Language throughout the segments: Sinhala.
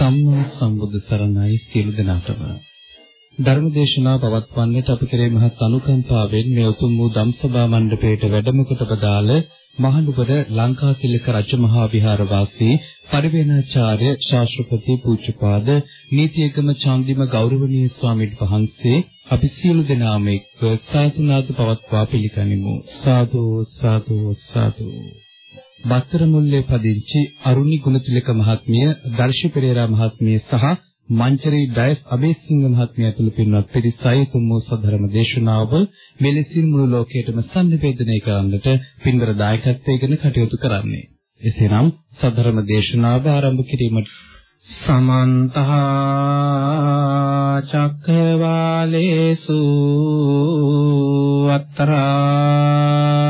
සම්මා සම්බුදු සරණයි සියලු දෙනාටම. ධර්මදේශනා පවත්වන්නට අප කෙරේ මහත් අනුකම්පාවෙන් මේ උතුම් වූ ධම්සභා මණ්ඩපයට වැඩම කොට බදාළ මහනුවර ලංකාතිලක රජමහා විහාරවාසී පරිවේනාචාර්ය ශාස්ත්‍රපති පූජ්‍යපාද නීතියකම චාන්දිම ගෞරවනීය ස්වාමීන් වහන්සේ අපි සියලු දෙනාම එක්ව සාතුනාද පවත්වා පිළිගනිමු. සාදු සාදු සාදු. බත්තර මුල්ලේ පදිංචි අරුණි ගුණතිලක මහත්මිය දර්ශි පෙරේරා මහත්මිය සහ මංචරී ඩයස් අබේසිංහ මහත්මිය ඇතුළු පින්වත් පිරිසයි තුන් වූ සද්ධර්ම දේශනාව මෙලෙසින් මුළු ලෝකයටම සංනිවේදනය කරන්නට පින්වර දායකත්වයෙන් කටයුතු කරන්නේ. එසේනම් සද්ධර්ම දේශනාව ආරම්භ කිරීමට සමන්ත චක්කවාලේසු අත්‍රා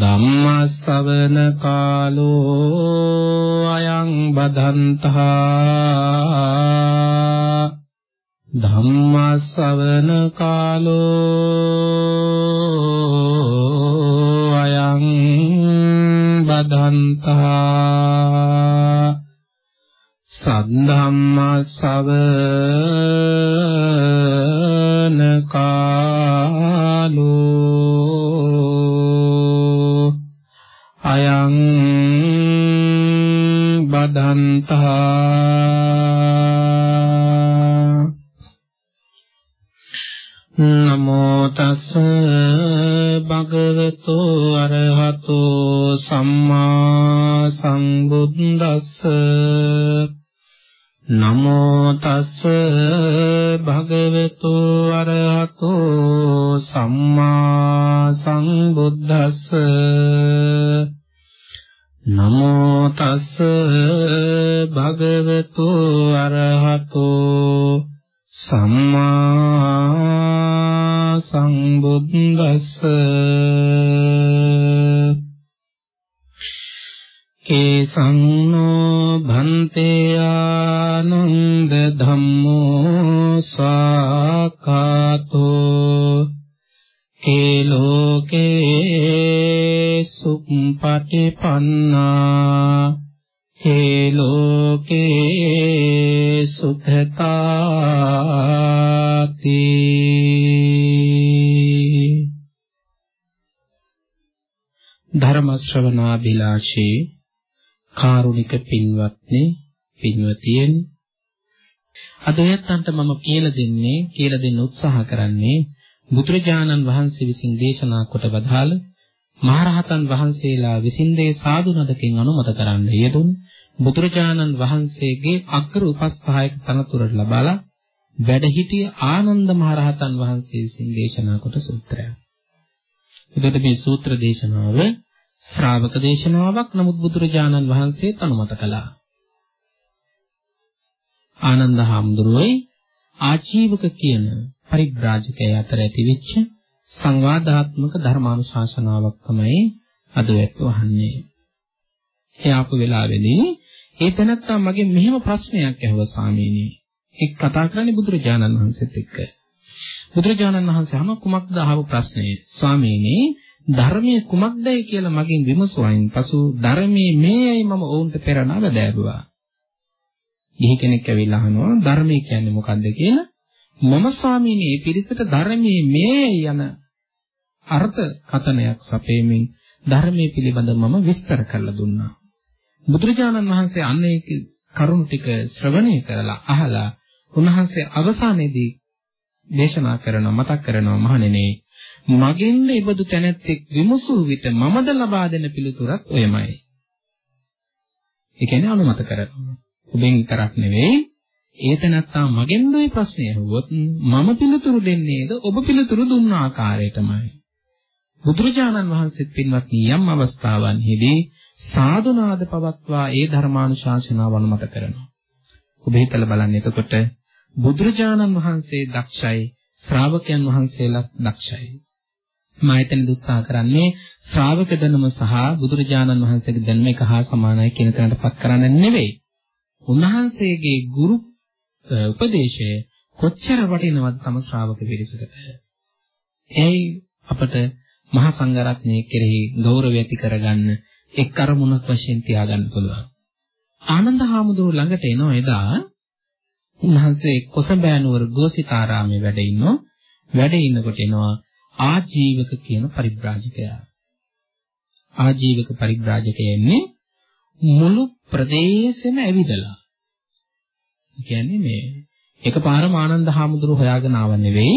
ධම්මස්සවන කාලෝ අයං බදන්තා ධම්මස්සවන කාලෝ අයං බදන්තා සද්ධම්මස්සවන කාලෝ අයං බදන්තා නමෝ තස් භගවතු අරහතෝ සම්මා සම්බුද්දස්ස නමෝ තස් භගවතු අරහතෝ සම්මා සම්බුද්දස්ස නමෝ තස් භගවතු අරහතෝ සම්මා සම්බුද්දස්ස කේසන්නෝ භන්තේ ආනන්ද ධම්මෝ සාකාතෝ ඒ ලෝකේ සුප්පටිපන්නා හේ ලෝකේ සුඛතාති. ධර්ම ශ්‍රවණාභිලාෂී කාරුණික පින්වත්නි පින්වතියනි. අද ඔයත්තන්ට මම කියලා දෙන්නේ කියලා දෙන්න උත්සාහ කරන්නේ බුදුරජාණන් වහන්සේ විසින් දේශනා කොට වදාළ මහරහතන් වහන්සේලා විසින් දේ සාදු නදකින් අනුමත කරන්න යෙදුණු බුදුරජාණන් වහන්සේගේ අග්‍ර උපස්ථායක තනතුර ලබලා වැඩ සිටිය ආනන්ද මහරහතන් වහන්සේ විසින් දේශනා කොට සූත්‍රය. එතකොට මේ සූත්‍ර දේශනාව ශ්‍රාවක දේශනාවක් නමුත් බුදුරජාණන් වහන්සේ අනුමත කළා. ආනන්ද හාමුදුරුවෝ ආජීවක කියන පරිබ්‍රාජකය අතර ඇතිවෙච්ච සංවාදාත්මක ධර්මානුශාසනාවක් තමයි අද වැත් වහන්නේ. ඒ ආපු වෙලාවේදී ඒ තැනත්තා මගෙන් මෙහෙම ප්‍රශ්නයක් ඇහුවා ස්වාමීනි. එක් කතා කරන්නේ බුදුරජාණන් වහන්සේත් එක්ක. බුදුරජාණන් වහන්සේ අහන කුමක්ද අහපු ප්‍රශ්නේ? ස්වාමීනි ධර්මයේ කුමක්දයි කියලා මගෙන් විමසුවායින් පසු ධර්මයේ මේයි මම ඔවුන්ට පෙර නවදෑරුවා. ගිහි කෙනෙක් ඇවිල්ලා අහනවා ධර්මය කියන්නේ මොකක්ද කියලා. මම ස්වාමීනි මේ පිරිසට ධර්මයේ මේ යන අර්ථ කතනයක් සපේමින් ධර්මයේ පිළිබඳව මම විස්තර කරලා දුන්නා. බුදුරජාණන් වහන්සේ අන්න ඒක කරුණු ටික ශ්‍රවණය කරලා අහලා උන්වහන්සේ අවසානයේදී දේශනා කරන මතක් කරනවා මහණෙනි මගින්ද ඉබදු තැනැත්තෙක් විමසූ විට මමද ලබා දෙන පිළිතුරක් ඔයමයි. ඒ කියන්නේ අනුමත කරනවා. ඔබෙන් විතරක් නෙවෙයි ඒ තැනත්තා මගෙන් මේ ප්‍රශ්නය අහුවොත් මම පිළිතුරු දෙන්නේද ඔබ පිළිතුරු දුන්න ආකාරයටමයි. බුදුරජාණන් වහන්සේත් පින්වත්නි යම් අවස්ථාවන්හිදී සාදුනාද පවත්වා ඒ ධර්මානුශාසනාව අනුමත කරනවා. ඔබ හිතලා බලන්න එතකොට බුදුරජාණන් වහන්සේ දක්ෂයි ශ්‍රාවකයන් වහන්සේලා දක්ෂයි. මා එතනදි උත්සාහ කරන්නේ ශ්‍රාවක දැනුම සහ බුදුරජාණන් වහන්සේගේ දැනුම එක හා සමානයි කියන තැනටපත් කරන්න නෙවෙයි. උන්වහන්සේගේ ගුරු උපදේශය කොච්චර වටිනවද තම ශ්‍රාවක පිරිසකට. එයි අපට මහා සංඝරත්නයේ කෙරෙහි ගෞරවය ඇති කරගන්න එක් අරමුණක් වශයෙන් තියාගන්න පුළුවන්. ආනන්ද හාමුදුරුව ළඟට එන එදා උන්වහන්සේ කොසඹෑ නුවර ගෝසිතාරාමේ වැඩ ඉන්නෝ වැඩ ඉන්නකොට එනවා ආජීවක කියන පරිබ්‍රාජකයා. ආජීවක පරිබ්‍රාජකයා එන්නේ මුළු ප්‍රදේශෙම ඇවිදලා. කියන්නේ මේ එකපාරම ආනන්ද හාමුදුරුව හොයාගෙන ආව නෙවෙයි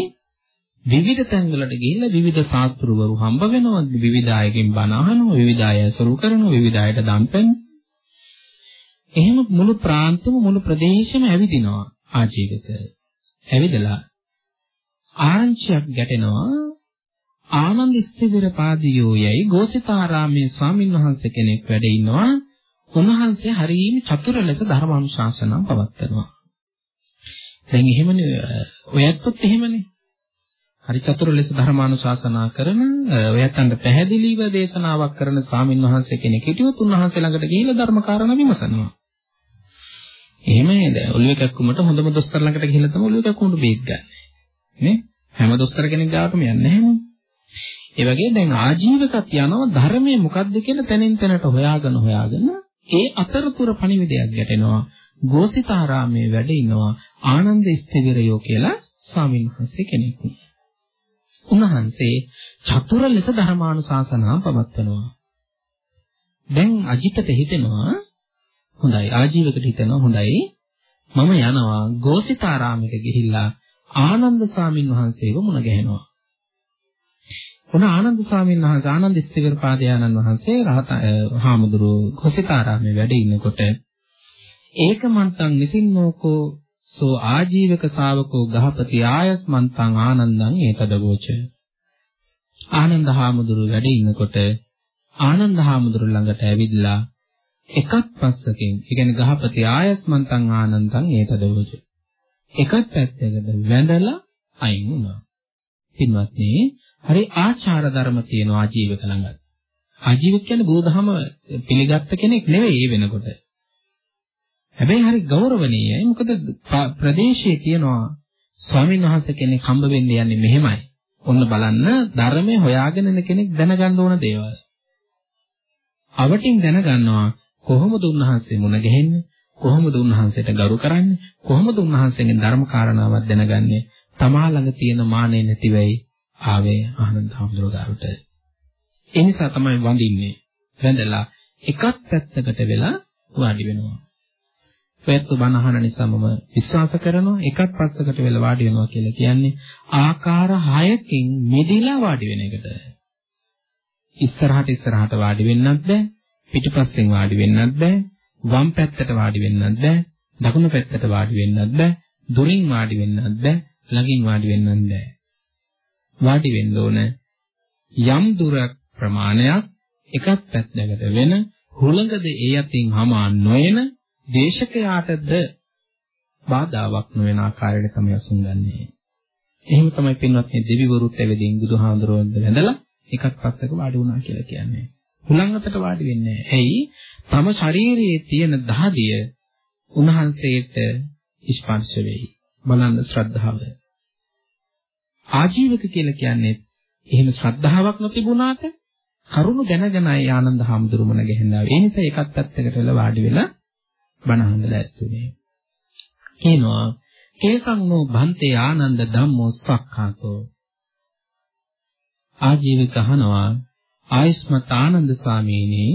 විවිධ තැන්වලට ගිහිල්ලා විවිධ ශාස්ත්‍රවරු හම්බ වෙනවා. විවිධ අයගෙන් බණ අහනවා විවිධ අය සරු කරනවා විවිධ අයට දන් එහෙම මුළු ප්‍රාන්තෙම මුළු ප්‍රදේශෙම ඇවිදිනවා ආජීවක. ඇවිදලා ආරංචියක් ගැටෙනවා. ආනන්ද ස්ථවිර පාදියෝ යයි ගෝසිතාරාමේ ස්වාමින් වහන්සේ කෙනෙක් වැඩ ඉන්නවා. උන්වහන්සේ හරියම චතුර ලෙස ධර්මානුශාසනා පවත්වනවා. දැන් එහෙමනේ ඔයත්ත් එහෙමනේ. හරි චතුර ලෙස ධර්මානුශාසනා කරන ඔයයන්ට පැහැදිලිව දේශනාවක් කරන ස්වාමින් වහන්සේ කෙනෙක් හිටියොත් උන්වහන්සේ ළඟට ගිහිල්ලා ධර්ම කාරණා විමසනවා. එහෙම නේද? ඔළුවේ කැක්කුමට හොඳම දොස්තර ළඟට ගිහිල්ලා තමයි ඔළුවේ කැක්කුමට බේත් ගන්න. නේ? හැම දොස්තර කෙනෙක් ගාවටම යන්නේ නැහැ ඒ වගේ දැන් ආජීවකත් යනවා ධර්මයේ මොකද්ද කියලා තැනින් තැනට හොයාගෙන හොයාගෙන ඒ අතරතුර පණිවිඩයක් ගැටෙනවා. ගෝසිතාරාමේ වැඩ ඉනවා ආනන්ද ස්ථවිරයෝ කියලා ස්වාමීන් වහන්සේ කෙනෙක්. උන්වහන්සේ චතුර ලෙස ධර්මානුශාසනා පවත්වනවා. දැන් අජිතට හිතෙනවා හොඳයි ආජීවකට හිතෙනවා හොඳයි මම යනවා ගෝසිතාරාමයට ගිහිල්ලා ආනන්ද ස්වාමින් වහන්සේව මුණ ගැහෙනවා. උන ආනන්ද ස්වාමීන් වහන්සේ ආනන්ද ස්තිවර පාදයානන් වහන්සේ රහත හාමුදුරුවෝ ගෝසිතාරාමේ වැඩ ඉන්නකොට ඒකමන්තං නිසින්නෝකෝ සෝ ආජීවක ශාවකෝ ගහපති ආයස්මන්තං ආනන්දං ඒතදගෝච ආනන්ද හාමුදුරුව වැඩ ඉන්නකොට ආනන්ද හාමුදුරුව ළඟට ඇවිදලා එකක් පස්සකින් ඒ කියන්නේ ගහපති ආයස්මන්තං ආනන්දං ඒතදගෝච එකක් පැත්තකට වැඳලා අයින් වුණා. පින්වත්නි හරි ආචාර ධර්ම තියෙන ආජීවක ළඟ. ආජීවක කියන්නේ බුදුදහම පිළිගත්ත කෙනෙක් නෙවෙයි ඒ වෙනකොට. හැබැයි හරි ගෞරවනීයයි. මොකද ප්‍රදේශයේ තියනවා ස්වාමීන් වහන්සේ කෙනෙක් හම්බ වෙන්න යන්නේ මෙහෙමයි. ඔන්න බලන්න ධර්මයේ හොයාගෙන ඉන්න කෙනෙක් දැනගන්න ඕන දේවල්. අවටින් දැනගන්නවා කොහොමද උන්වහන්සේ මුණ ගැහෙන්නේ? කොහොමද උන්වහන්සේට ගරු කරන්නේ? කොහොමද උන්වහන්සේගෙන් ධර්ම කාරණාවක් දැනගන්නේ? තමා ළඟ තියෙන මානෙ නැති වෙයි ආවේ ආනන්ද හඳුරගාවට. ඒ නිසා තමයි වඳින්නේ. වැඳලා එකක් පැත්තකට වෙලා වාඩි වෙනවා. ඔයත් බණ අහන නිසා මම විශ්වාස කරනවා එකක් පස්සකට වෙලා වාඩි වෙනවා කියලා කියන්නේ ආකාර 6කින් මිදිලා වාඩි වෙන එකට. ඉස්සරහට ඉස්සරහට වාඩි වෙන්නත් බෑ පිටිපස්සෙන් වාඩි වෙන්නත් බෑ වම් පැත්තට වාඩි වෙන්නත් බෑ දකුණු පැත්තට වාඩි වෙන්නත් බෑ දුරින් වාඩි වෙන්නත් බෑ ළඟින් වාඩි වෙන්නත් බෑ වාඩි වෙන්න ඕන යම් දුරක් ප්‍රමාණයක් එකක් පැත්තකට වෙන හුළඟද ඒ අතින් හමා නොයන දේශකයාටද බාධාවක් නොවන ආකාරයට තමයි අසුන්ගන්නේ. එහෙම තමයි පින්වත්නි දෙවිවරුත් ඇවිදින් බුදුහාඳුරවන්ද වැඳලා එකක් පස්සක වාඩි වුණා කියලා කියන්නේ. හුලං අතට වාඩි වෙන්නේ නැහැ. ඇයි? තම ශරීරයේ තියෙන දහදිය උන්වහන්සේට ස්පර්ශ වෙයි. බලන්න ශ්‍රද්ධාව. ආජීවක කියලා කියන්නේ එහෙම ශ්‍රද්ධාවක් නොතිබුණාට කරුණු දැනගෙනයි ආනන්ද හාමුදුරුවම ගැහෙනවා. ඒ නිසා එකක් පැත්තකට වෙලා වාඩි වෙලා බණ අහන්න ලෑස්තුනේ. කියනවා කේසං නෝ භන්තේ ආනන්ද ධම්මෝ සක්ඛාතෝ. ආජීවික අහනවා ආයස්මත් ආනන්ද ස්වාමීනි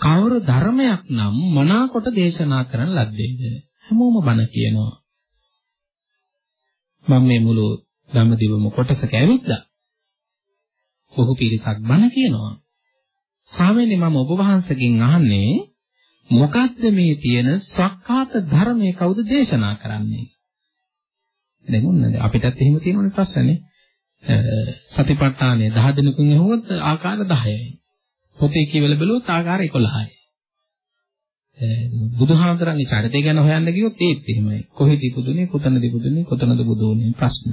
කවර ධර්මයක් නම් මනාකොට දේශනා කරන ලද්දේද? හැමෝම බණ කියනවා. මම මේ මුළු ධම්මදිවම කොටසක ඇවිත්ලා බොහෝ පිරිසක් බණ කියනවා. ස්වාමීනි මම ඔබ වහන්සේගෙන් අහන්නේ මොකද්ද මේ තියෙන සක්කාත ධර්මයේ කවුද දේශනා කරන්නේ? දැන් ඔන්න අපිටත් එහෙම තියෙනවනේ ප්‍රශ්නේ. සතිපට්ඨානය 10 දිනකින් ඇහුවොත් ආකාර 10යි. පොතේ කියවල බැලුවොත් ආකාර 11යි. බුදුහාමතරන්ගේ චරිතය ගැන හොයන්න ගියොත් ඒත් එහෙමයි. කොහෙද ඉපදුනේ, කොතනද ඉපදුනේ, කොතනද බුදු වුනේ ප්‍රශ්න.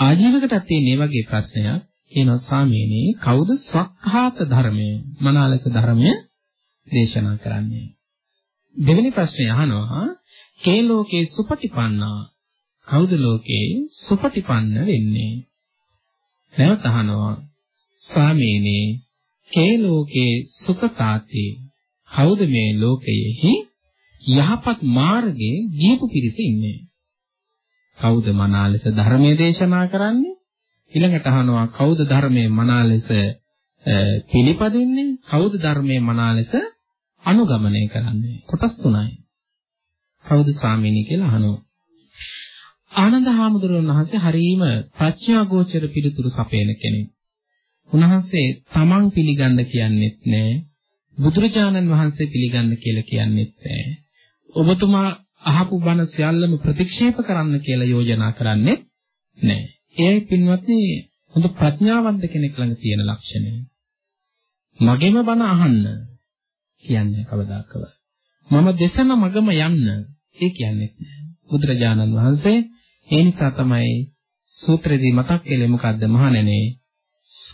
ආජීවකටත් තියෙන වගේ ප්‍රශ්නයක්. කියනවා ස්වාමීනි කවුද සක්හාත ධර්මය මනාලස ධර්මය දේශනා කරන්නේ. දෙවෙනි ප්‍රශ්නේ අහනවා කේ ලෝකේ සුපටිපන්නා? කවුද ලෝකේ සුපටිපන්න වෙන්නේ? නැවත අහනවා ස්වාමීනි කේ ලෝකේ සුඛතාති කවුද මේ ලෝකයේහි යහපත් මාර්ගයේ ගියපු පිරිස ඉන්නේ? කවුද මනාලස ධර්මයේ දේශනා කරන්නේ? ඊළඟට අහනවා කවුද ධර්මයේ මනා ලෙස පිළිපදින්නේ? කවුද ධර්මයේ මනා ලෙස අනුගමනය කරන්නේ? කොටස් තුනයි. කවුද ස්වාමීනි කියලා අහනවා. ආනන්ද හාමුදුරුවන් වහන්සේ හරීම ප්‍රඥාගෝචර පිළිතුරු සපයන කෙනෙක්. උන්වහන්සේ තමන් පිළිගන්න කියන්නේත් නෑ. බුදුරජාණන් වහන්සේ පිළිගන්න කියලා කියන්නේත් නෑ. ඔබතුමා අහපු බණ සියල්ලම ප්‍රතික්ෂේප කරන්න කියලා යෝජනා කරන්නේ නෑ. එයයි පින්වත්නි හොඳ ප්‍රඥාවන්ත කෙනෙක් ළඟ තියෙන ලක්ෂණය. මගෙම බණ අහන්න කියන්නේ කවදාකවත්. මම දෙසන මගම යන්න ඒ කියන්නේ නැහැ. බුදුරජාණන් වහන්සේ ඒ නිසා තමයි සූත්‍රයේදී මතක් කළේ මොකද්ද මහණෙනේ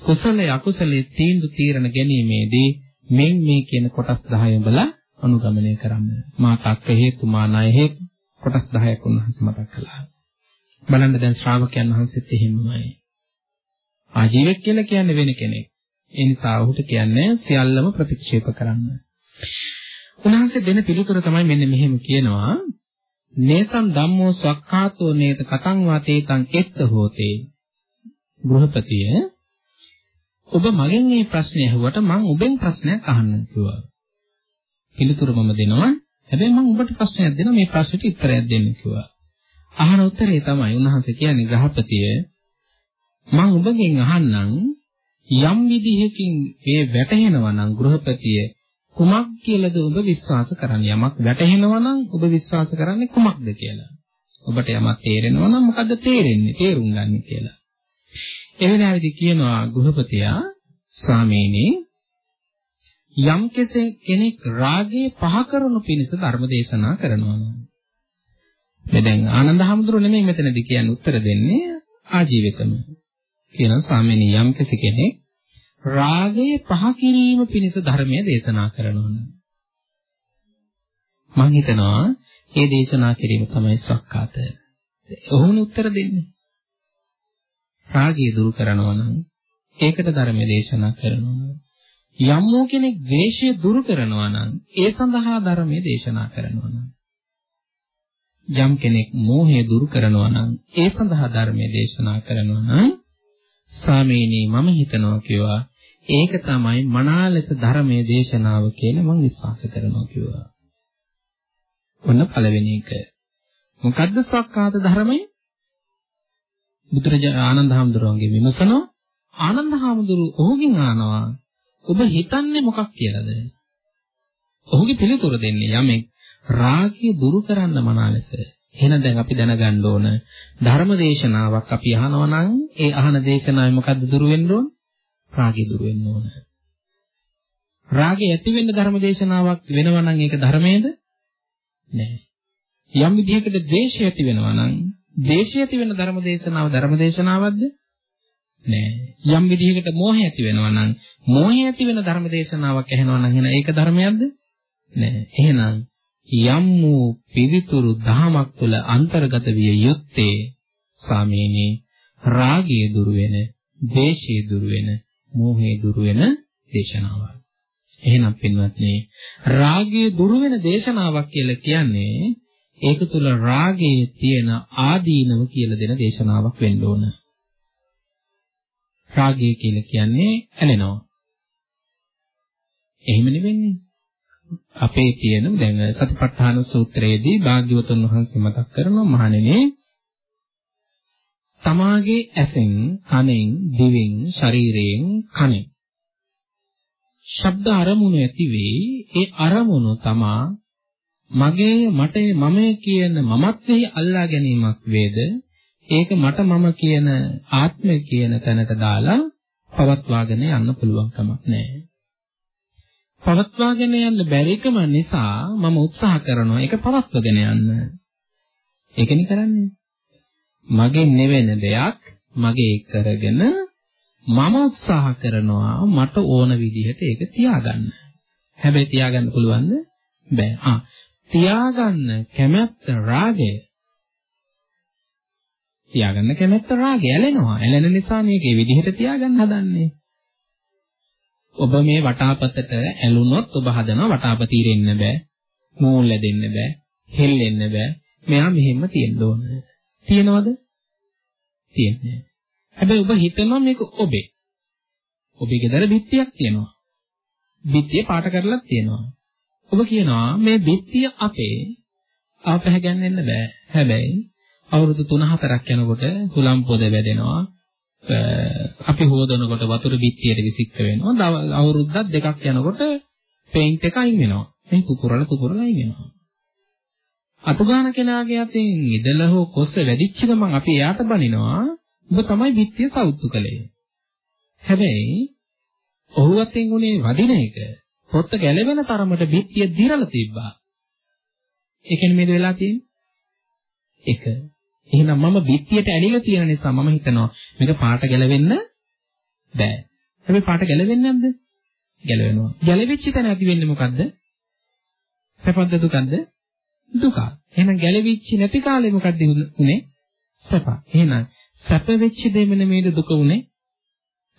කුසලයේ අකුසලයේ තීන්දුව තීරණ ගැනීමේදී මෙන් මේ කියන කොටස් 10 උඹලා අනුගමනය කරන්න. මා තක්ක හේතු මා ණය හේතු කොටස් 10ක් උන්වහන්සේ මතක් කළා. බලන්න දැන් ශ්‍රාවකයන් වහන්සේත් එහෙමමයි. ආජීවක කියලා කියන්නේ වෙන කෙනෙක්. ඒ නිසා ඔහුට කියන්නේ සියල්ලම ප්‍රතික්ෂේප කරන්න. උන්වහන්සේ දෙන පිළිතුර තමයි මෙන්න මෙහෙම කියනවා. නේසං ධම්මෝ සක්කාතෝ නේත කතං වාතේතං එත්ත හෝතේ. ගෘහපතිය ඔබ මගෙන් මේ ප්‍රශ්නේ අහුවට මම ඔබෙන් ප්‍රශ්නයක් අහන්න කිව්වා. පිළිතුර මම දෙනවා. හැබැයි මම ඔබට ප්‍රශ්නයක් දෙනවා මේ ප්‍රශ්නෙට උත්තරයක් දෙන්න කිව්වා. අහන උත්තරේ තමයි උන්වහන්සේ කියන්නේ ග්‍රහපතිය මම ඔබගෙන් අහන්නම් යම් විදිහකින් ඒ වැටහෙනවා නම් ගෘහපතිය කුමක් කියලාද ඔබ විශ්වාස කරන්නේ? යමක් වැටහෙනවා නම් ඔබ විශ්වාස කරන්නේ කුමක්ද කියලා. ඔබට යමක් තේරෙනවා නම් මොකද්ද තේරෙන්නේ? තේරුම් ගන්න කියලා. ඒ වෙලාවේදී කියනවා ගෘහපතියා ස්වාමීනි යම් කෙනෙක් රාගය පහ කරනු පිණිස ධර්ම දේශනා කරනවා නම් මේ දැන් ආනන්ද හැමතුරු නෙමෙයි මෙතනදී කියන්නේ උත්තර දෙන්නේ ආජීවකම. කියන ස්වාමීනි යම් කෙනෙක් රාගය පහ කිරීම පිණිස ධර්මය දේශනා කරනවා මම හිතනවා මේ දේශනා කිරීම තමයි සක්කාත. ඔහුන උත්තර දෙන්නේ. රාගය දුරු කරනවා නම් ඒකට ධර්මය දේශනා කරනවා නම් යම් කෙනෙක් ද්වේෂය දුරු කරනවා නම් ඒ සඳහා ධර්මය දේශනා කරනවා නම් යම් කෙනෙක් මෝහය දුරු කරනවා නම් ඒ සඳහා ධර්මයේ දේශනා කරනවා නම් සාමීනී මම හිතනවා කිව්වා ඒක තමයි මනාලස ධර්මයේ දේශනාව කියලා මම විශ්වාස කරනවා කිව්වා. ඔන්න පළවෙනි එක. මොකද්ද සක්කාත ධර්මය? බුදුරජාණන් ආනන්ද හැමදුරුවන්ගේ විමසනවා ආනන්ද හැමදුරු ඔහුගෙන් අහනවා ඔබ හිතන්නේ මොකක් කියලාද? ඔහුගේ පිළිතුර දෙන්නේ යමෙක් රාගය දුරු කරන්න මනාලෙස. එහෙනම් දැන් අපි දැනගන්න ඕන ධර්ම දේශනාවක් අපි අහනවා නම් ඒ අහන දේශනාවේ මොකද්ද දුරු වෙන්න ඕන? රාගය දුරු වෙන්න ඕන. රාගය ඇති වෙන්න ධර්ම දේශනාවක් වෙනවා නම් ඒක ධර්මයේද? නෑ. යම් විදිහකට ද්වේෂය ඇති වෙනවා නම් ද්වේෂය ඇති වෙන ධර්ම දේශනාව ධර්ම දේශනාවක්ද? නෑ. යම් විදිහකට මෝහය ඇති වෙනවා නම් මෝහය ඇති වෙන ධර්ම දේශනාවක් ඇහෙනවා නම් එහෙනම් ඒක ධර්මයක්ද? නෑ. එහෙනම් යම් වූ පිවිතුරු දහමක් තුළ අන්තර්ගත විය යුත්තේ සාමීනි රාගය දුරු වෙන, ද්වේෂය දුරු වෙන, මෝහය දුරු වෙන දේශනාවක්. එහෙනම් පින්වත්නි රාගය දුරු වෙන දේශනාවක් කියලා කියන්නේ ඒක තුල රාගයේ තියෙන ආදීනව කියලා දෙන දේශනාවක් වෙන්න ඕන. රාගය කියලා කියන්නේ ඇලෙනවා. එහෙම නෙවෙන්නේ. අපේ තියෙන දැන් සතිපට්ඨාන සූත්‍රයේදී භාග්‍යවතුන් වහන්සේ මතක් කරනවා මහණෙනි තමාගේ ඇසෙන් කනෙන් දිවෙන් ශරීරයෙන් කනෙන්. ශබ්ද අරමුණු ඇති වේ ඒ අරමුණු තමා මගේ මටේ මමයේ කියන මමත්වෙහි අල්ලා ගැනීමක් වේද? ඒක මට මම කියන ආත්මය කියන තැනට දාලා පවත්වාගෙන යන්න පුළුවන් කමක් නැහැ. පවත්වාගෙන යන්න බැරිකම නිසා මම උත්සාහ කරනවා ඒක පවත්වාගෙන යන්න. ඒකනේ කරන්නේ. මගේ නෙවෙන දෙයක් මගේ කරගෙන මම උත්සාහ කරනවා මට ඕන විදිහට ඒක තියාගන්න. හැබැයි තියාගන්න පුළුවන්ද? බෑ. ආ තියාගන්න කැමැත්ත රාගය. තියාගන්න කැමැත්ත රාගය ඇලෙනවා. ඇලෙන නිසා මේකේ විදිහට තියාගන්න හදන්නේ. ඔබ මේ වටාපතට ඇලුනොත් ඔබ හදනවා වටාපත ඉරෙන්න බෑ. මූල් දෙන්න බෑ. හෙල්ලෙන්න බෑ. මෙයා මෙහෙම තියෙන්න ඕන. තියනවද? තියන්නේ. හැබැයි ඔබ හිතනවා මේක ඔබේ. ඔබේ ගෙදර බිත්තියක් තියෙනවා. බිත්තිය පාට කරලා තියෙනවා. ඔබ කියනවා මේ බිත්තිය අපේ ආපහ ගන්නන්න බෑ. හැබැයි අවුරුදු 3-4ක් යනකොට හුලම් පොද වැදෙනවා. අපි හොදනකොට වතුර බිත්තියට විසික්ක වෙනවා. අවුරුද්දක් දෙකක් යනකොට පේන්ට් එක අයින් වෙනවා. මේ කුකුරල කුකුරල අයින් වෙනවා. අතුගාන කෙනාගේ අතින් ඉදලා හෝ කොස්ස වැඩිච්ච ගමන් අපි එයාට බනිනවා. ඔබ තමයි බිත්තිය සවුත්තු කළේ. හැබැයි ඔහු අතින් උනේ වදින එක පොත්ත ගැලවෙන තරමට බිත්තිය දිරලා තිබ්බා. ඒ කියන්නේ මේ වෙලා තියෙන්නේ. එක. එහෙනම් මම බිත්තියට ඇලිලා තියෙන නිසා මම හිතනවා මේක පාට ගැලවෙන්න බෑ. හැබැයි පාට ගැලවෙන්නේ නැද්ද? ගැලවෙනවා. ගැලවිච්ච තැන ඇති වෙන්නේ මොකද්ද? සැපද දුකද? දුක. එහෙනම් ගැලවිච්ච නැති කාලේ මොකද්ද උනේ? සැප. එහෙනම් සැප වෙච්ච දෙම නෙමෙයිද දුක උනේ?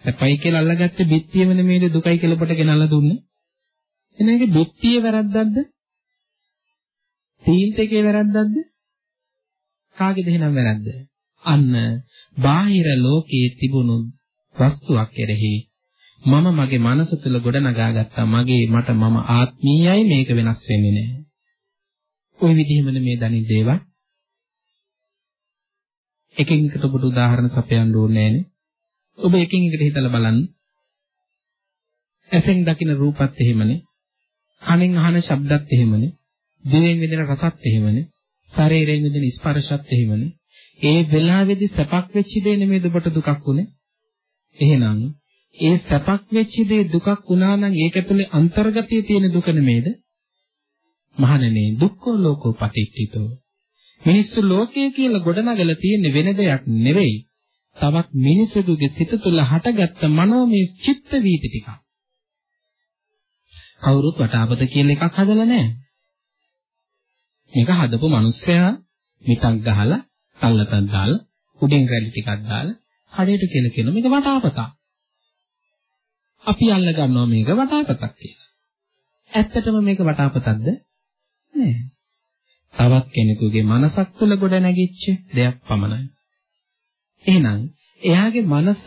සැපයි කියලා අල්ලගත්තේ බිත්තියම නෙමෙයිද දුකයි කියලා කොට ගෙනල්ලා දුන්නේ? එහෙනම් ඒක බිත්තිය වැරද්දක්ද? තීන්ත එකේ වැරද්දක්ද? කාගේද එහෙනම් වැරද්ද? අන්න බාහිර ලෝකයේ තිබුණු වස්තුවක් කෙරෙහි මම මගේ මනස තුළ ගොඩනගා ගත්තා මගේ මට මම ආත්මීයයි මේක වෙනස් වෙන්නේ නැහැ. ওই විදිහමද මේ දනි දේවල්? එකින් එකට ඔබට උදාහරණ සපයන්න ඕනේ නෑනේ. ඔබ එකින් එකට හිතලා බලන්න. ඇසෙන් දකින රූපත් එහෙමනේ. කනෙන් අහන ශබ්දත් එහෙමනේ. දිවෙන් විඳින රසත් එහෙමනේ. ශරීරයෙන් විඳින ස්පර්ශත් එහෙමනේ. ඒ වෙලාවේදී සැපක් වෙච්ච දේ නෙමෙයි ඔබට දුකක් උනේ. එහෙනම් ඒ සැපක් වෙච්ච දේ දුකක් වුණා නම් ඒක ඇතුලේ අන්තර්ගතයේ තියෙන දුක නෙමෙයිද? මහණෙනි දුක්ඛෝ ලෝකෝ පටිච්චිතෝ. මිනිස්සු ලෝකය කියලා ගොඩනගලා තියෙන වෙන දෙයක් නෙවෙයි. තවත් මිනිසෙකුගේ සිත තුළ හටගත්ත මනෝමය චිත්ත වීති ටිකක්. කවුරුත් වටාපත කියලා එකක් හදලා නැහැ. මේක හදපු මිනිස්සයා මිටක් ගහලා, කල්ලතක් දාලා, උඩින් රැලි ටිකක් දාලා කඩේට කියලා කියන මේක වටාපතක්. අපි අල්ල ගන්නවා මේක වටාපතක් කියලා. ඇත්තටම මේක වටාපතක්ද? නෑ. තවත් කෙනෙකුගේ මනසක් තුළ ගොඩ නැගිච්ච දෙයක් පමණයි. එහෙනම් එයාගේ මනස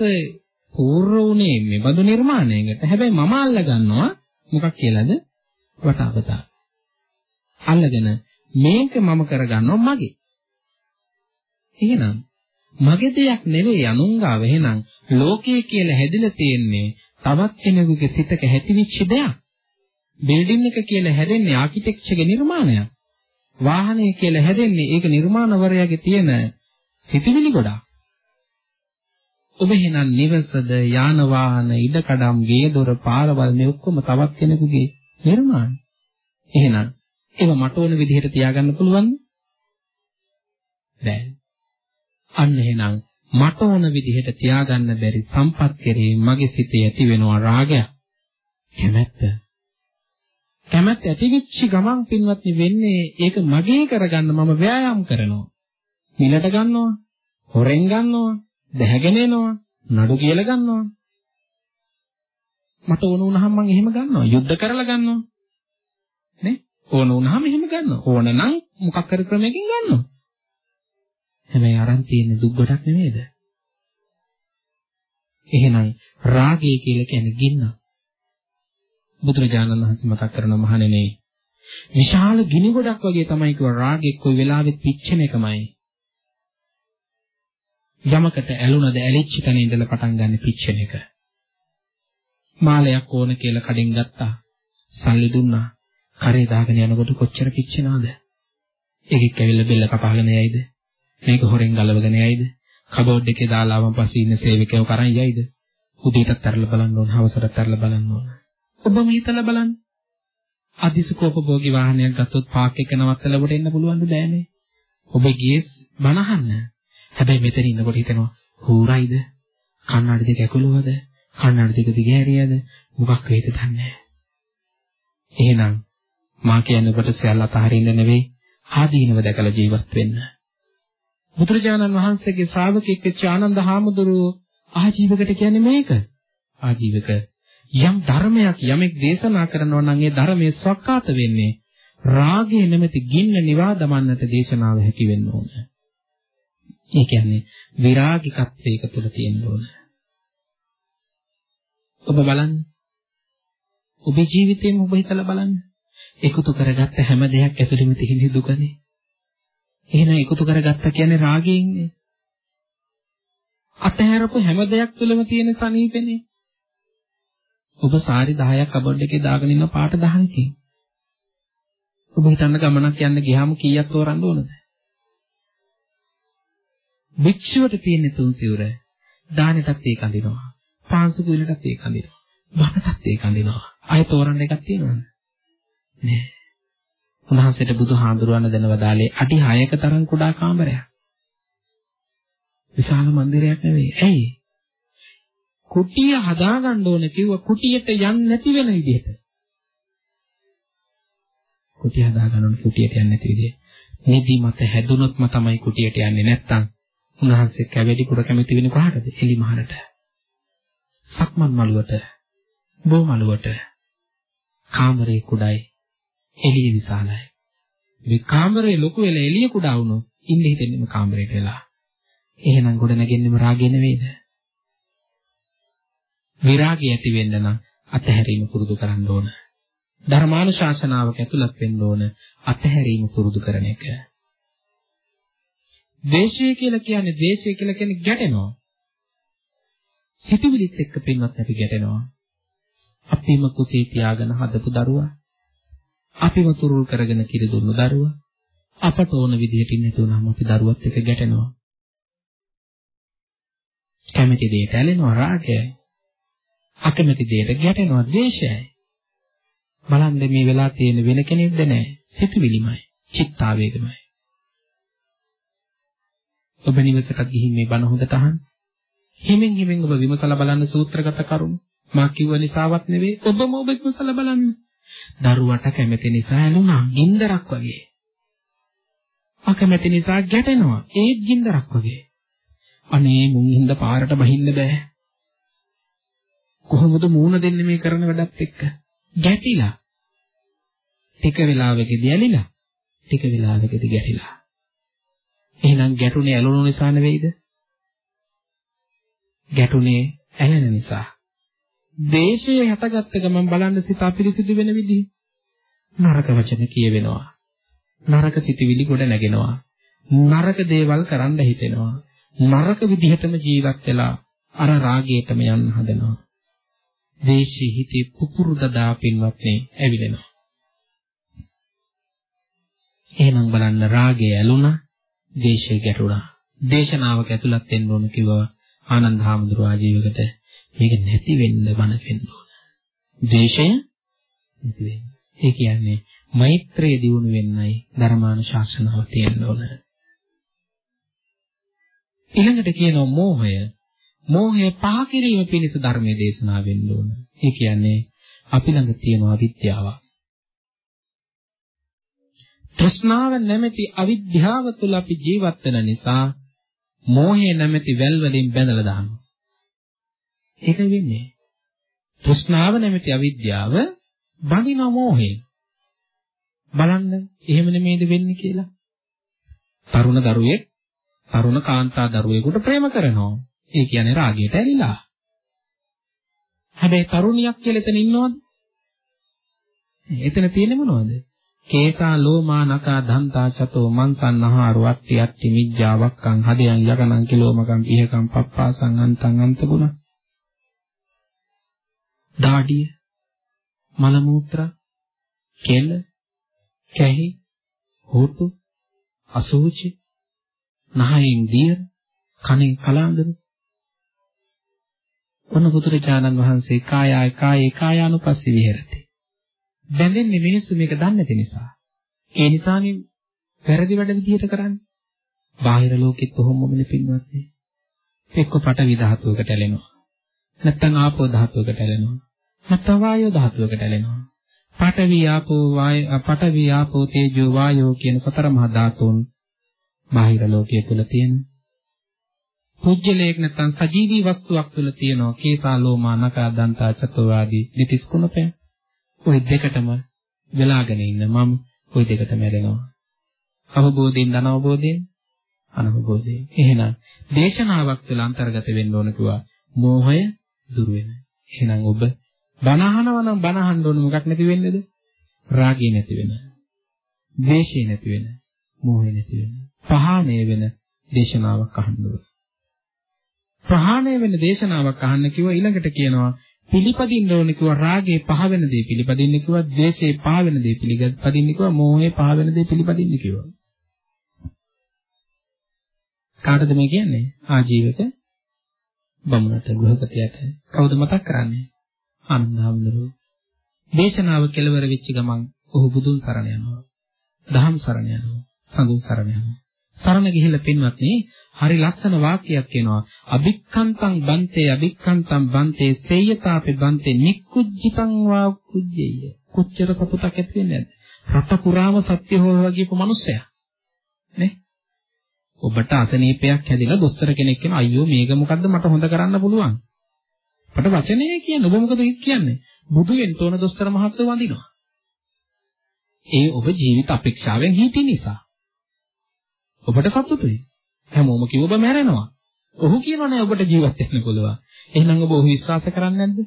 පූර්ව වුණේ මෙබඳු නිර්මාණයකට. හැබැයි මම අල්ල ගන්නවා මොකක් කියලාද? වටාපත. අල්ලගෙන මේක මම කරගන්නවා මගේ. එහෙනම් මගේ දෙයක් නෙවෙයි අනුංගාව. එහෙනම් ලෝකයේ කියලා හැදිලා තියෙන්නේ තවත් කෙනෙකුගේ සිතක හැතිවිච්ච දෙයක්. බිල්ඩින් එක කියලා හැදෙන්නේ ආකිටෙක්චර්ගේ නිර්මාණයක්. වාහනය කියලා හැදෙන්නේ ඒක නිර්මාණවරයාගේ තියෙන සිතිවිලි ගොඩක්. ඔබ එහෙනම් නිවසද යාන වාහන ඉඩකඩම් ගේ දොර පාරවල් මේ ඔක්කොම තවත් කෙනෙකුගේ නිර්මාණ. එහෙනම් ඒව මට ඕන විදිහට තියාගන්න පුළුවන්ද? බැහැ. අන්න එහෙනම් මට ඕන විදිහට තියාගන්න බැරි සම්පත් කෙරෙහි මගේ සිතේ ඇති වෙනවා රාගයක්. කැමැත්ත. කැමැත්ත ඇතිවෙච්ච ගමන් පින්වත්නි වෙන්නේ ඒක මගේ කරගන්න මම ව්‍යායාම් කරනවා. මිලට ගන්නවා. හොරෙන් ගන්නවා. දැහැගෙන එනවා. නඩු කියලා ගන්නවා. මට ඕන වුණාම මම එහෙම ගන්නවා. යුද්ධ කරලා ගන්නවා. නේ? ඕන වුණාම එහෙම ගන්නවා. ඕන නම් මොකක් කර ක්‍රමයකින් ගන්නවා. හැබැයි අරන් තියෙන දුක් ගොඩක් නෙමෙයිද? එහෙනම් රාගය කියලා කියන්නේ ගින්න. බුදුරජාණන් වහන්සේ මතක් කරන මහණෙනි විශාල ගිනි ගොඩක් වගේ තමයි කිව්වා රාගෙ කොයි වෙලාවෙත් පිච්චෙන එකමයි. යමකට ඇලුනද ඇලිච්ච තැන ඉඳලා පටන් ගන්න පිච්චෙන එක. මාලයක් ඕන කියලා කඩෙන් ගත්තා. සල්ලි දුන්නා. කරේ දාගෙන යනකොට කොච්චර පිච්චෙනවද? ඒකෙක් ඇවිල්ලා බෙල්ල කපාගෙන යයිද? මේක හොරෙන් ගලවගෙන යයිද? කබෝඩ් එකේ දාලා ආවම පස්සේ ඉන්න සේවකයෝ කරන් යයිද? උදේටත් තරලා බලන්න ඕන, හවසටත් තරලා බලන්න ඕන. ඔබම හිතලා බලන්න. අදිසුකෝපභෝගී වාහනයක් ගත්තොත් පාක් එක නවත්තලා ඔබට එන්න පුළුවන්ද බෑනේ. ඔබ ගියේ බනහන්න. හැබැයි මෙතන ඉන්නකොට හිතෙනවා හූරයිද? කන්නඩි දෙක ඇකුලුවද? කන්නඩි දෙක දිගහැරියද? මොකක් වෙයිද දන්නේ එහෙනම් මා කියන්නේ ඔබට සියල්ල අතහරින්න නෙවෙයි, ආදීනව දැකලා ජීවත් වෙන්න. බුදුරජාණන් වහන්සේගේ ශ්‍රාවකෙක් වෙච්ච ආනන්ද හාමුදුරුවෝ ආජීවකට කියන්නේ මේක. ආජීවක යම් ධර්මයක් යමෙක් දේශනා කරනවා නම් ඒ ධර්මයේ සක්කාත වෙන්නේ රාගයේ නැමැති ගින්න නිවා දමන්නට දේශනාව හැකි වෙන්න ඕන. ඒ කියන්නේ විරාගිකත්වයක තුල තියෙන්න ඕන. ඔබ බලන්න. ඔබේ ජීවිතේම ඔබ හිතලා බලන්න. එකතු කරගත්ත හැම දෙයක් ඇතුළෙම තියෙන දුකනේ. එහෙනම් එකතු කරගත්ත කියන්නේ රාගයෙන්නේ. අතහැරපු හැම දෙයක් තුළම තියෙන සනීපෙනේ. ඔබ සාරි 10ක් කබඩ් එකේ දාගෙන ඉන්න පාට 10කින්. ඔබ හිතන්න ගමනක් යන්න ගියාම කීයක් තෝරන්න ඕනද? භික්ෂුවට තියෙන තුන් සිවුර දානෙටත් ඒක අඳිනවා. පාංශු කුලටත් ඒක අඳිනවා. බණටත් ඒක අඳිනවා. අය තෝරන්න එකක් තියෙනවද? නෑ. උන්වහන්සේට බුදුහාඳුරවන්න දෙනවදාලේ අටි 6ක තරම් කුඩා කාමරයක්. විශාල මන්දිරයක් නෙවෙයි. ඇයි? කුටිය හදාගන්න ඕන කිව්ව කුටියට යන්නේ නැති වෙන විදිහට. කුටිය හදාගන්න ඕන කුටියට යන්නේ නැති විදිහ. නිදි මත හැදුනොත්ම තමයි කුටියට යන්නේ නැත්තම් උන්වහන්සේ කැවැඩි පුර කැමති වෙන්නේ කොහටද? එලි මහරට. සක්මන් මළුවට, බෝ මළුවට. කාමරේ කුඩයි, එළිය විශාලයි. මේ කාමරේ ලොකු වෙලා එළිය කුඩා වුණොත් ඉන්න හිතෙන්නේම කාමරේට වෙලා. එහෙනම් ගොඩ නැගෙන්නෙම රාගය නෙවෙයිද? විරාගය ඇති වෙන්න නම් අතහැරීම පුරුදු කරන්න ඕන. ධර්මානුශාසනාවක ඇතුළත් වෙන්න ඕන අතහැරීම පුරුදු කරන එක. ද්වේෂය කියලා කියන්නේ ද්වේෂය කියලා කියන්නේ ගැටෙනවා. සිතුවිලිත් එක්ක පින්වත් අපි ගැටෙනවා. අපිම කුසේ තියාගෙන හදපු දරුවා අපිම තුරුල් කරගෙන කිරි දුන්නු දරුවා අපට ඕන විදිහට ඉන්න තුනම අපි දරුවත් එක්ක ගැටෙනවා. කැමැති දෙයට ඇලෙනවා රාගයයි. අකමැති දෙයට ගැටෙනවා ද්වේෂයයි. බලන්න මේ වෙලා තියෙන වෙන කෙනෙක්ද නැහැ. සිතුවිලිමයි, චිත්තාවේගමයි. ඔබ නිවසට ගිහින් මේ බණ හොඳට අහන්න. හිමින් හිමින් ඔබ විමසලා බලන්න සූත්‍රගත කරුණු. මා කිව්ව නිසාවත් නෙවෙයි ඔබම ඔබ විමසලා බලන්න. දරුවට කැමති නිසා ඇලුනා ගින්දරක් වගේ. අකමැති නිසා ගැටෙනවා ඒත් ගින්දරක් වගේ. අනේ මුන් හින්දා පාරට බහින්න බෑ. කොහොමද මූණ දෙන්නේ මේ කරන වැඩත් එක්ක? ගැටිලා. ටික වෙලාවකදී ඇලිලා. ටික වෙලාවකදී ගැටිලා. එහෙනම් ගැටුනේ ඇලුණු නිසා නෙවෙයිද? ගැටුනේ ඇලෙන නිසා. දේශය හටගත්ත ගමන් බලන්න සිත අපිරිසිදු වෙන විදිහ. නරක වචන කියවෙනවා. නරක සිතුවිලි ගොඩ නැගෙනවා. නරක දේවල් කරන්න හිතෙනවා. නරක විදිහටම ජීවත් වෙලා අර රාගයටම යන්න හදනවා. දේශී හිතේ පුපුරු දදා පින්වත්නි ඇවිලෙනවා. එහෙනම් බලන්න රාගය ඇලුනා දේශය ගැටුණා. දේශනාවක ඇතුළත් වෙන්න ඕන කිව්වා ආනන්ද හාමුදුරුවෝ ආජීවකට මේක නැති වෙන්න බණ වෙන්න ඕන. දේශය නැති වෙන්න. ඒ කියන්නේ මෛත්‍රිය දියුණු වෙන්නයි ධර්මානුශාසනාව තියෙන්න ඕන. ඊළඟට කියනවා මෝහය. මෝහය පහ කිරීම පිණිස ධර්මයේ දේශනා වෙන්න ඕන. ඒ කියන්නේ අපි ළඟ තියෙන අවිද්‍යාව. තෘෂ්ණාව නැමැති අවිද්‍යාව තුළ අපි ජීවත් වෙන නිසා මෝහය නැමැති වැල් වලින් බැඳලා දානවා. ඒක වෙන්නේ. තෘෂ්ණාව නැමැති අවිද්‍යාව බඳින මෝහයෙන්. බලන්න එහෙම නෙමෙයිද වෙන්නේ කියලා. තරුණ දරුවෙක් තරුණ කාන්තා දරුවෙකුට ප්‍රේම කරනවා. ඒ කියන්නේ රාගයට ඇලිලා. හැබැයි තරුණියක් කියලා එතන ඉන්නවද? එතන තියෙන්නේ මොනවද? කේසා ලෝමා නකා දන්තා චතෝ මන්සන්නහාරු අට්ටි අට්ටි මිජ්ජාවක්කං හදයන් යකනං කිලෝමකං පිහකං පප්පාසං අන්තං අන්තගුණ දාඩිය මල මූත්‍රා කෙල කැහි හොටු අසූචි නහයෙන් දියර කනෙන් කලාඳුරු ඔන්න බුදුරජාණන් වහන්සේ කායය කායේ කායානුපස්සී විහෙරති බැඳෙන්නේ මිනිස්සු මේක දන්නේ නැති නිසා. ඒ නිසානේ වැරදි වැඩ විදිහට කරන්නේ. බාහිර ලෝකෙත් කොහොමමනේ පින්වත්නි. එක්ක පටවි ධාතුවකට ඇලෙනවා. නැත්නම් ආපෝ ධාතුවකට ඇලෙනවා. නැත්නම් වායෝ ධාතුවකට ඇලෙනවා. පඨවි ආපෝ වායෝ පඨවි ආපෝ තේජෝ වායෝ කියන සතර මහා ධාතුන් බාහිර ලෝකයේ තුල තියෙන පුජ්‍යලයක් නැත්නම් සජීවී වස්තුවක් තුල තියෙනවා කේසා ලෝමා නකා දන්තා චතුරාදී නිතිස් කුණපය. ওই දෙකටම වෙලාගෙන ඉන්න මම ওই දෙකටම ඇලෙනවා. අවබෝධයෙන් අනවබෝධයෙන් අනවබෝධයෙන්. එහෙනම් දේශනාවක් තුළ අන්තර්ගත වෙන්න ඕන කිව්වා මෝහය දුර වෙන. එහෙනම් ඔබ බණ අහනවා නම් බණ අහන්න ඕන මොකක් නැති වෙන්නේද? රාගය නැති වෙන. ද්වේෂය නැති වෙන. මෝහය නැති වෙන. පහාණය වෙන දේශනාවක් අහන්න ඕන. ප්‍රහාණය වෙන දේශනාවක් අහන්න කිව්ව ඊළඟට කියනවා පිළිපදින්න ඕනේ කිව්වා රාගේ පහ වෙන දේ පිළිපදින්න කිව්වා ද්වේෂේ පහ වෙන දේ පිළිපදින්න කිව්වා මෝහේ පහ වෙන දේ පිළිපදින්න කිව්වා කාටද මේ කියන්නේ ආජීවක බමුණට ගෘහපතියට කවුද මතක් කරන්නේ? ආනන්දහමඳුරෝ දේශනාව කෙලවර වෙච්ච ගමන් ඔහු බුදුන් සරණ යනවා. දහම් සරණ යනවා. සංඝුන් සරණ යනවා. සරණ ගිහිල්ලා පින්වත්නි හරි ලස්සන වාක්‍යයක් කියනවා. අභික්ඛන්තං බන්තේ අභික්ඛන්තං බන්තේ සේයතාපේ බන්තේ නික්කුජ්ජිතං වා කුජ්ජේය. කොච්චර සතුටක් ඇති වෙන්නේ නැද්ද? රට පුරාම සත්‍ය හොයවා ගියපු මිනිස්සයා. නේ? ඔබට අසනීපයක් හැදිලා දොස්තර කෙනෙක් කියන අයියෝ මේක මොකද්ද මට හොඳ කරන්න පුළුවන් අපට වචනේ කියන්නේ ඔබ මොකද කියන්නේ බුදු වෙන්න ඕන දොස්තර මහත්තයෝ වඳිනවා ඒ ඔබ ජීවිත අපේක්ෂාවෙන් හිටිය නිසා ඔබට සතුටුයි. හැමෝම කිව්ව ඔබ මැරෙනවා. ඔහු කියනවනේ ඔබට ජීවත් වෙන්න පුළුවන්. එහෙනම් ඔබ ඔහු විශ්වාස කරන්නේ නැද්ද?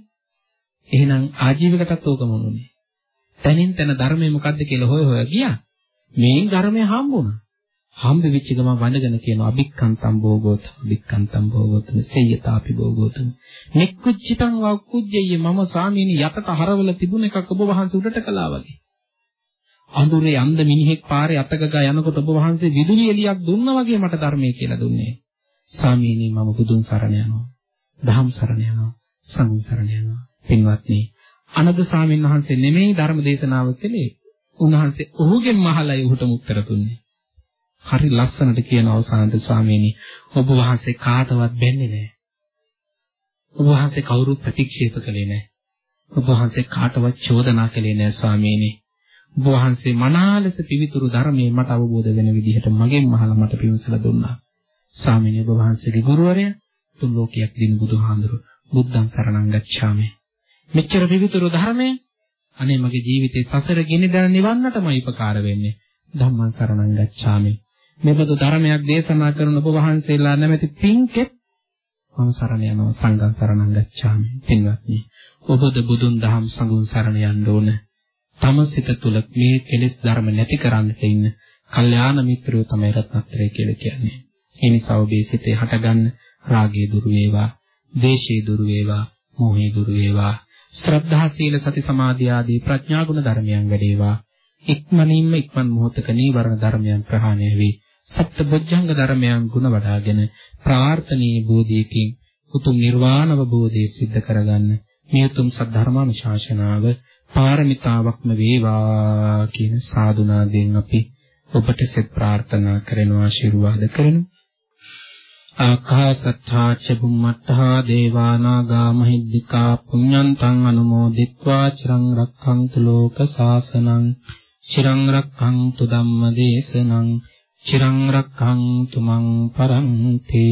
එහෙනම් ආජීවකටත් ඕකම වුණේ. තනින් තන ධර්මය මොකද්ද කියලා හොය හොය ගියා. මේන් ධර්මය හම්බුණා. හම්බ වෙච්ච ගමන් වඳගෙන කියනවා අභික්කන්තම් භෝගෝත අභික්කන්තම් භෝගෝතම සේයතාපි භෝගෝතම නික්කුච්චිතං වක්කුජ්ජය මම ස්වාමීනි යතට හරවල තිබුණ එකක් ඔබ වහන්සේ උඩට කළා වගේ අඳුරේ අන්ධ මිනිහෙක් පාරේ අතගගා යනකොට ඔබ වහන්සේ විදුලි එලියක් දුන්නා වගේ මට ධර්මයේ කියලා දුන්නේ. ස්වාමීනි මම බුදුන් සරණ යනවා. දහම් සරණ යනවා. සංඝ සරණ යනවා. පින්වත්නි, අනද ස්වාමීන් වහන්සේ නෙමෙයි ධර්ම දේශනාව කළේ. උන්වහන්සේ ඔහුගෙන් මහලයි ඔහුටම උත්තර දුන්නේ. හරි ලස්සනට කියන අවසානද ස්වාමීනි, ඔබ වහන්සේ කාටවත් බැන්නේ නැහැ. ඔබ වහන්සේ කවුරුත් ප්‍රතික්ෂේප කළේ නැහැ. ඔබ වහන්සේ කාටවත් චෝදනා කළේ නැහැ ස්වාමීනි. ඔබ වහන්සේ මනාලස පිවිතුරු ධර්මයේ මට අවබෝධ වෙන විදිහට මගෙන් මහලා මට පිවිසලා දුන්නා. ස්වාමීනි ඔබ වහන්සේගේ ගුරුවරයා තුන් ලෝකයක් දින බුදුහාඳුරු බුද්ධං සරණං ගච්ඡාමි. මෙච්චර පිවිතුරු ධර්මය අනේ මගේ ජීවිතේ සසර ගෙනිදන නිවන්නටමයි උපකාර වෙන්නේ. ධම්මං සරණං ගච්ඡාමි. මෙබඳු ධර්මයක් දේශනා කරන ඔබ වහන්සේලා නැමැති පින්කෙත් මම සරණ යනවා සංඝං සරණං ගච්ඡාමි. පින්වත්නි ඔබද බුදුන් දහම් සංඝුන් සරණ යන්න ඕනේ. තම සිත තුළ මේ කෙලෙස් ධර්ම නැති කරන්නට ඉන්න කල්යාණ මිත්‍රයෝ තමයි රත්නත්‍රය කියලා කියන්නේ. ඒ නිසා ඔබේ සිතේ හටගන්න රාගය දුරු වේවා, දේශය දුරු වේවා, මෝහය දුරු වේවා, ශ්‍රද්ධා සීල සති සමාධි ආදී ප්‍රඥා ගුණ ධර්මයන් වැඩේවා. ඉක්මනින්ම ඉක්මන් මොහොතක නීවරණ ධර්මයන් ප්‍රහාණය වේ. සත්‍ය බොජ්ජංග ධර්මයන් ගුණ වඩාගෙන ප්‍රාර්ථනීය බෝධියකින් උතුම් නිර්වාණ අවබෝධය සිද්ධ කරගන්න මේ උතුම් සද්ධර්මානුශාසනාව පාරමිතාවක්ම වේවා කියන සාදුනාදයෙන් අපි ඔබට සෙත් ප්‍රාර්ථනා කරනවා ආශිර්වාද කරමු. ආකාසත්තා ච බුම්මත්තා දේවා නාග මහිද්దికා පුඤ්ඤන්තං අනුමෝදිත්වා චිරං රක්ඛන්තු ලෝක සාසනං චිරං රක්ඛන්තු ධම්ම දේශනං චිරං රක්ඛන්තු මං පරන්ති.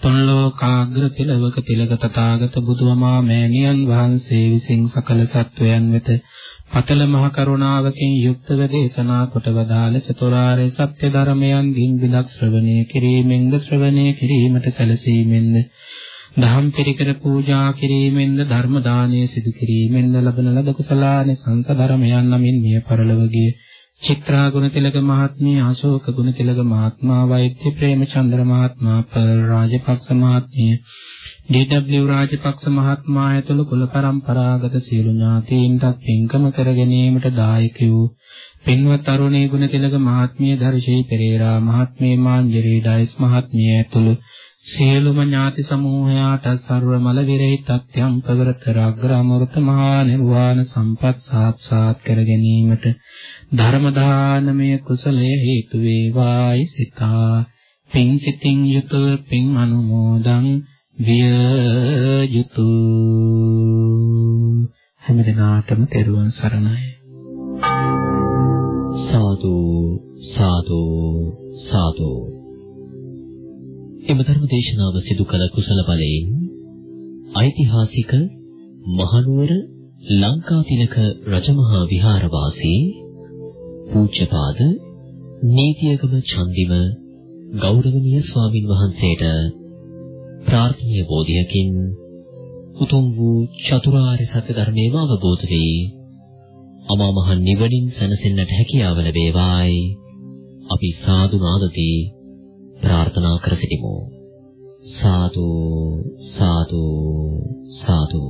තුන් ලෝකාග්‍ර තිලවක තිලක තථාගත බුදුමා මෑණියන් වහන්සේ විසින් සකල සත්වයන් වෙත පතල මහ කරුණාවකින් යුක්තව දේශනා කොට වදාළ චතුරාර්ය සත්‍ය ධර්මයන් දින් බිලක් ශ්‍රවණය කිරීමෙන්ද ශ්‍රවණය කිරීමට සැලසීමෙන්ද දහම් පිරිකර පූජා කිරීමෙන්ද ධර්ම දානය සිදු කිරීමෙන්ද ලබන ලද කුසලානේ සංස ධර්මයන් නමින් මිය පරලොවගේ චිත්‍රා ගුණතිලක මහත්මිය අශෝක ගුණතිලක මහත්මයා වෛද්‍ය ප්‍රේමචන්ද්‍ර මහත්මයා පර් රාජපක්ෂ මහත්මිය ඩී.ඩබ්ලිව් රාජපක්ෂ මහත්මයා ඇතුළු කුල પરම්පරාගත සියලු ඥාතීන්ටත් පින්කම කර ගැනීමට දායක වූ පින්වත් අරුණේ ගුණතිලක මහත්මිය දර්ශී පෙරේරා මහත්මිය මාංජරී ඩයිස් මහත්මිය ඇතුළු සියලුම ඥාති සමූහයාට සර්ව මල විරහිතත්‍යම් ප්‍රවෘත රාග්‍රාමෘත මහා නිර්වාණ සම්පත් සාක්ෂාත් කර ගැනීමට ධර්ම දානමය කුසලයේ හේතු වේවායි සිතා. පින් සිතින් යුත පින් අනුමෝදන් විය යුතු හැමදිනාටම තෙරුවන් සරණයි. සාදු සාදු සාදු. එම ධර්ම දේශනාව සිදු කළ කුසල බලයෙන් ඓතිහාසික මහනුවර ලංකාතිලක රජමහා විහාරවාසී පූජ්‍යපාද නීතියගම චන්දිම ගෞරවනීය ස්වාමින් වහන්සේට ප්‍රාර්ථනීය බෝධියකින් උතුම් වූ චතුරාර්ය සත්‍ය ධර්මයම අවබෝධ වේ අමා මහ නිවනින් සැනසෙන්නට හැකියාව ලැබේවායි. අපි සාදු නාදති. ප්‍රාර්ථනා කර සිටිමු. සාදු සාදු සාදු.